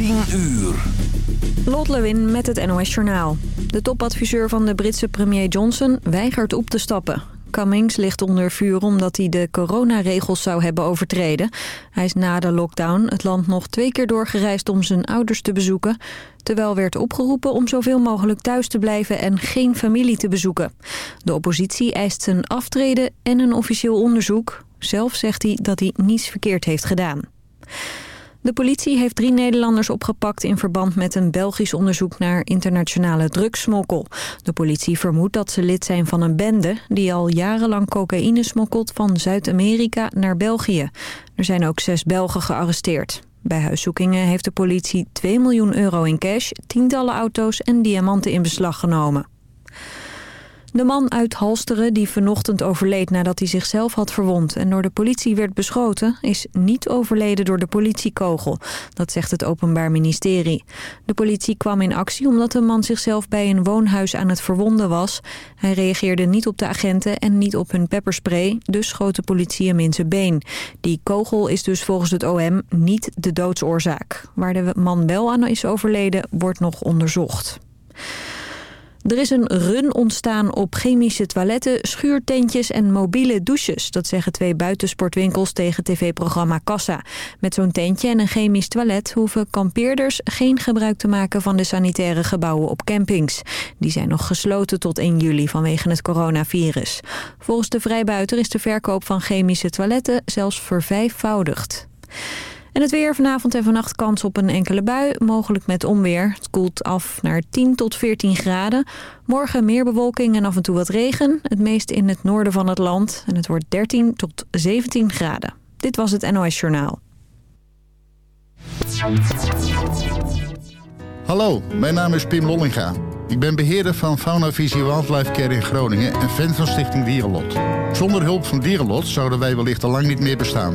10 uur. Lot Lewin met het NOS Journaal. De topadviseur van de Britse premier Johnson weigert op te stappen. Cummings ligt onder vuur omdat hij de coronaregels zou hebben overtreden. Hij is na de lockdown het land nog twee keer doorgereisd om zijn ouders te bezoeken... terwijl werd opgeroepen om zoveel mogelijk thuis te blijven en geen familie te bezoeken. De oppositie eist zijn aftreden en een officieel onderzoek. Zelf zegt hij dat hij niets verkeerd heeft gedaan. De politie heeft drie Nederlanders opgepakt in verband met een Belgisch onderzoek naar internationale drugssmokkel. De politie vermoedt dat ze lid zijn van een bende die al jarenlang cocaïne smokkelt van Zuid-Amerika naar België. Er zijn ook zes Belgen gearresteerd. Bij huiszoekingen heeft de politie 2 miljoen euro in cash, tientallen auto's en diamanten in beslag genomen. De man uit Halsteren die vanochtend overleed nadat hij zichzelf had verwond en door de politie werd beschoten, is niet overleden door de politiekogel. Dat zegt het Openbaar Ministerie. De politie kwam in actie omdat de man zichzelf bij een woonhuis aan het verwonden was. Hij reageerde niet op de agenten en niet op hun pepperspray, dus schoot de politie hem in zijn been. Die kogel is dus volgens het OM niet de doodsoorzaak. Waar de man wel aan is overleden, wordt nog onderzocht. Er is een run ontstaan op chemische toiletten, schuurtentjes en mobiele douches. Dat zeggen twee buitensportwinkels tegen tv-programma Kassa. Met zo'n tentje en een chemisch toilet hoeven kampeerders geen gebruik te maken van de sanitaire gebouwen op campings. Die zijn nog gesloten tot 1 juli vanwege het coronavirus. Volgens de vrijbuiter is de verkoop van chemische toiletten zelfs vervijfvoudigd. En het weer vanavond en vannacht kans op een enkele bui, mogelijk met onweer. Het koelt af naar 10 tot 14 graden. Morgen meer bewolking en af en toe wat regen. Het meest in het noorden van het land. En het wordt 13 tot 17 graden. Dit was het NOS Journaal. Hallo, mijn naam is Pim Lollinga. Ik ben beheerder van Fauna Visie Wildlife Care in Groningen en fan van Stichting Dierenlot. Zonder hulp van Dierenlot zouden wij wellicht al lang niet meer bestaan.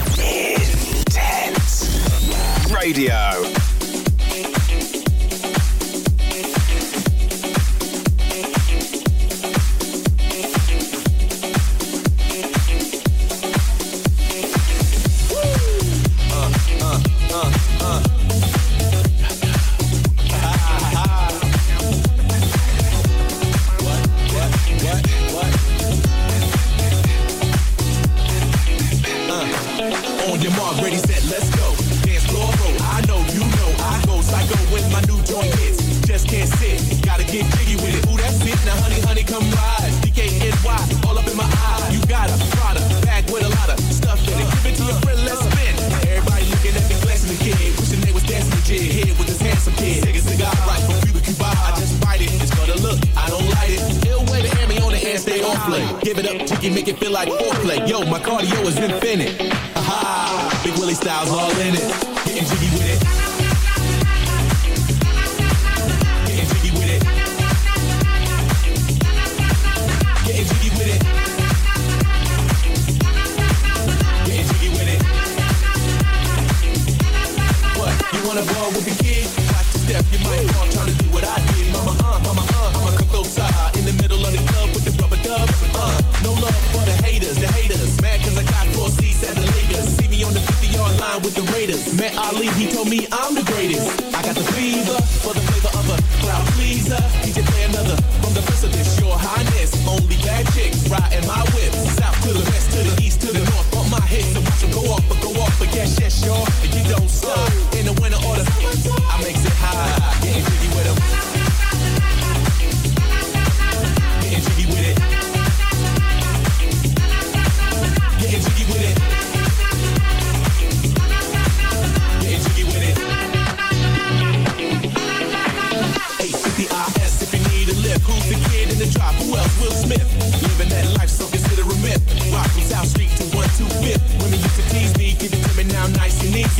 Radio. Give it up, Tiki, make it feel like foreplay. Yo, my cardio is infinite. Aha, Big Willie Styles all in it. Getting jiggy with it. Getting jiggy with it. Getting jiggy with it. Getting jiggy with it. What? You wanna ball with the kid? Watch the step, you might fall with the Raiders. Met Ali, he told me I'm the greatest. I got the fever for the flavor of a crowd pleaser. DJ play another from the precipice. Your highness, only bad chicks riding my whip. South to the west, to the east, to the north. Bump my head so watch 'em go off, but go off. But yes, yes, y'all, and you don't stop.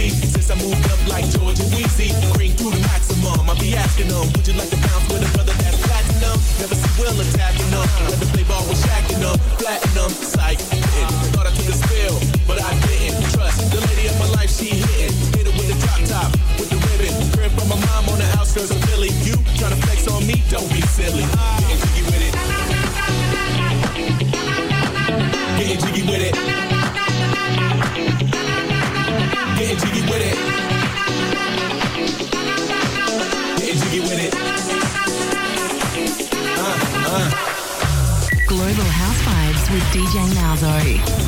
Easy. Since I moved up like George and Weezy, cream to the maximum. I'll be asking them, would you like to bounce with a brother that's platinum? Never see Will attacking them. Whether play ball with shacking them, platinum, psych. DJ Malzo.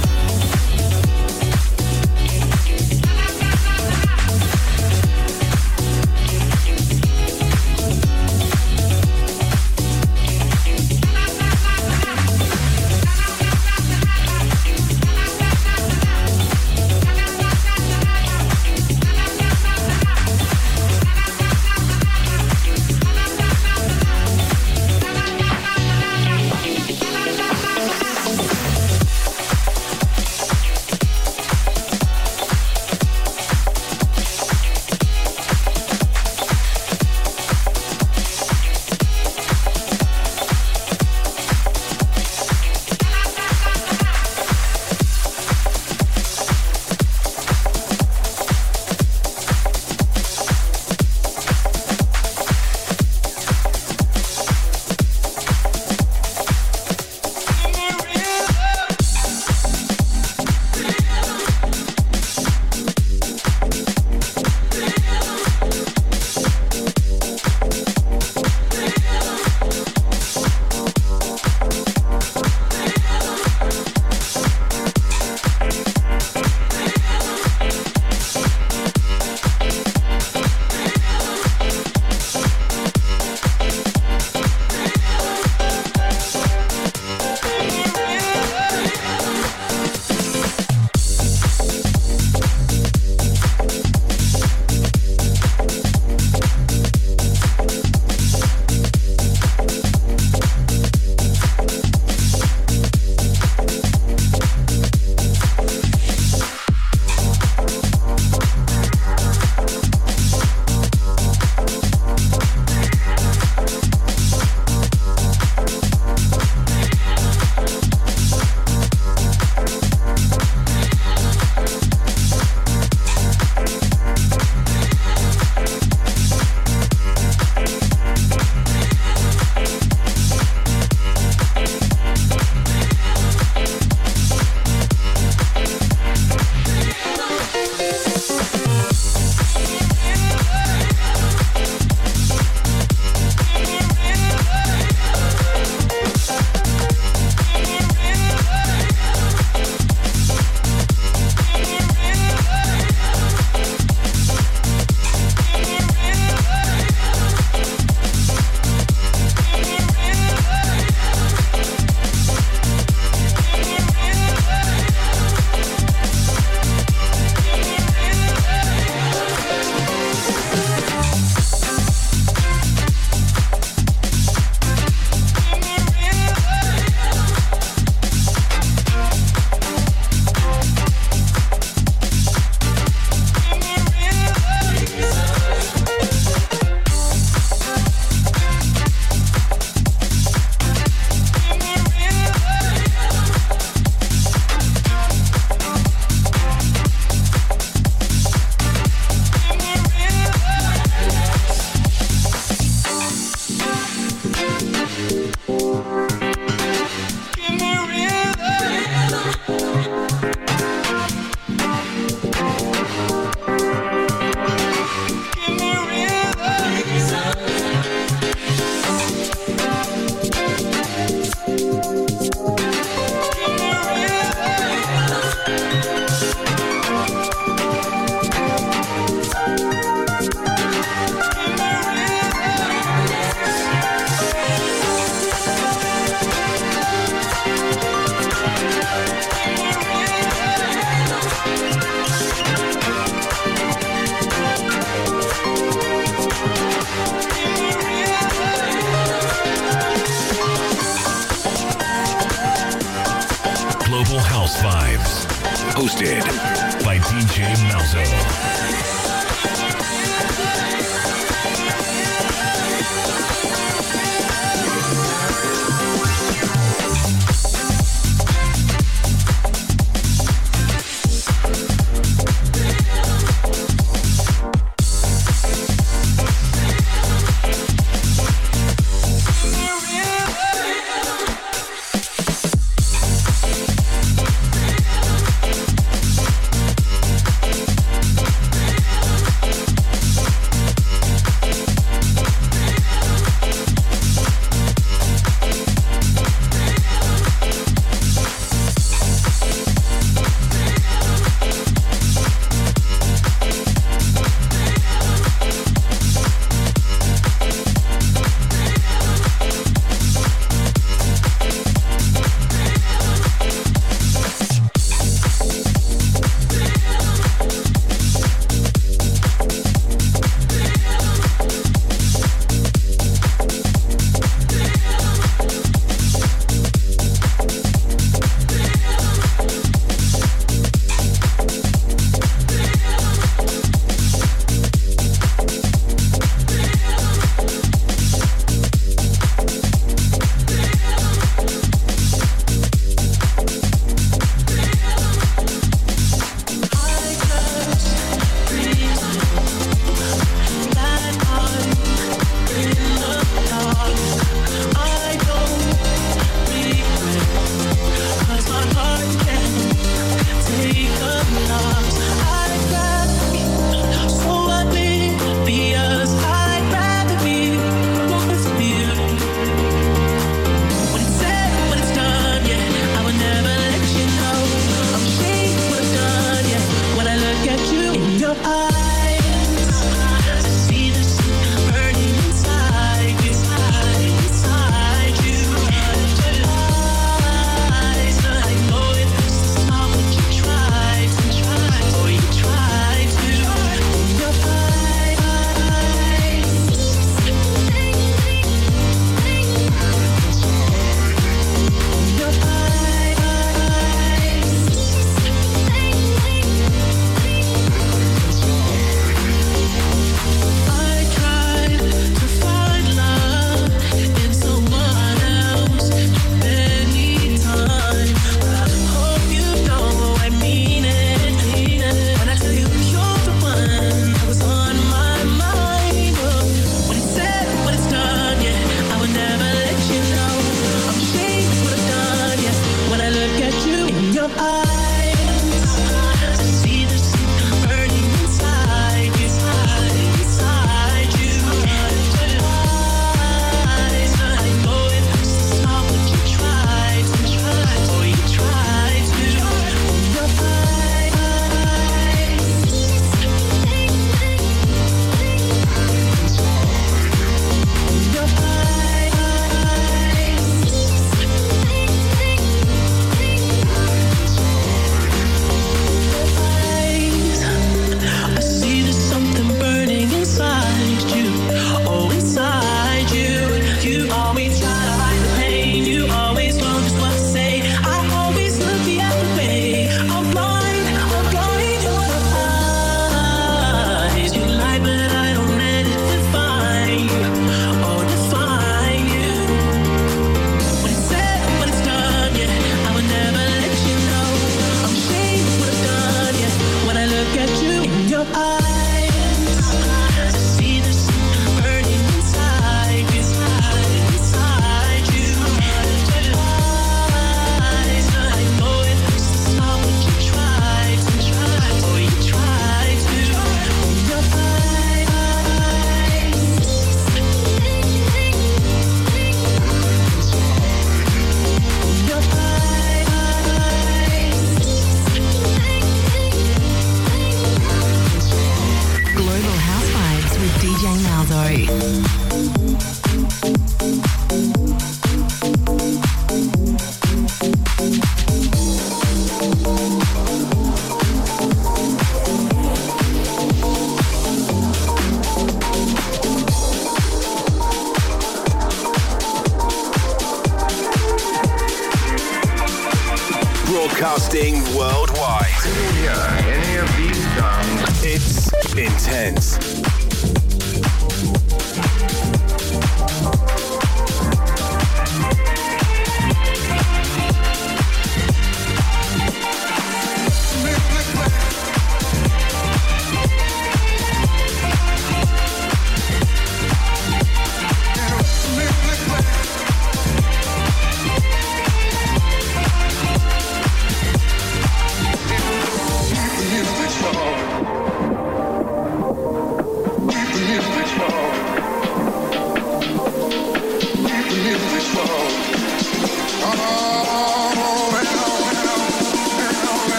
Joy.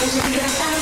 Eso es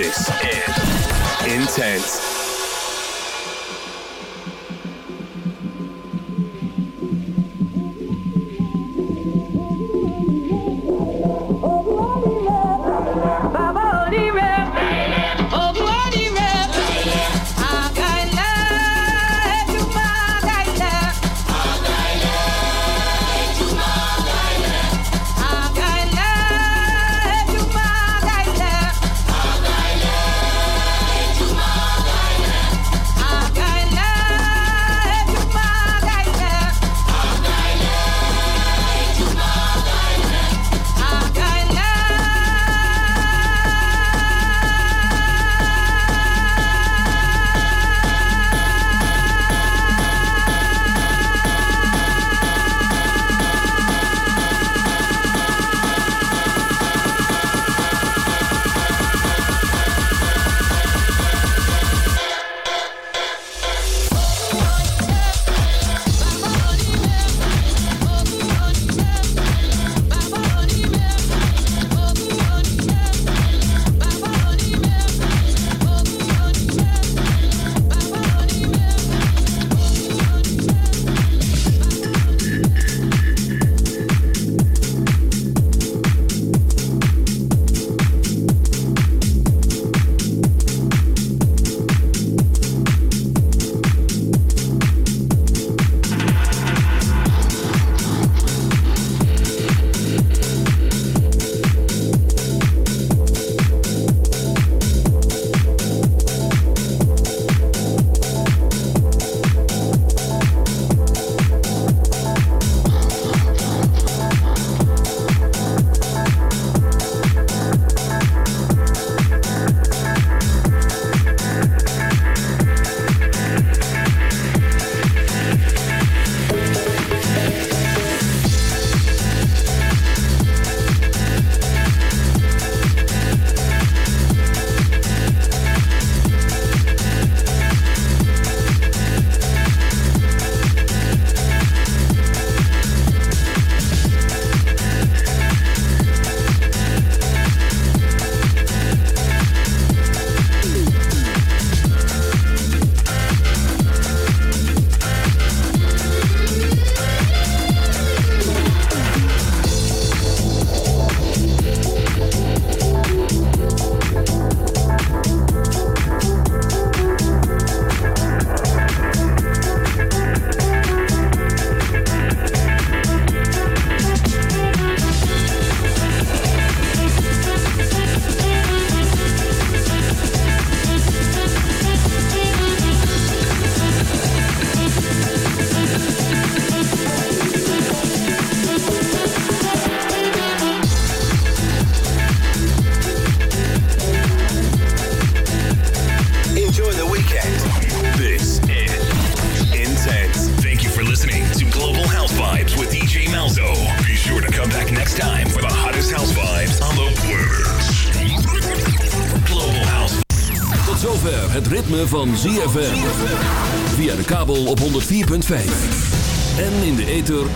This is Intense.